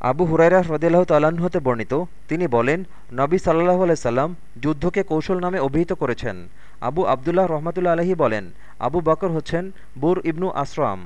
আবু হুরাইরা হ্রদিল্লাহ তাল্লাহ্ন হতে বর্ণিত, তিনি বলেন, নবী সাল্লাহ সাল্লাম যুদ্ধকে কৌশল নামে অভিহিত করেছেন। আবু আবদুল্লাহ রহমতুল্লা আলহী বলেন, আবু বকর হচ্ছেন বুর ইবনু আসরাম।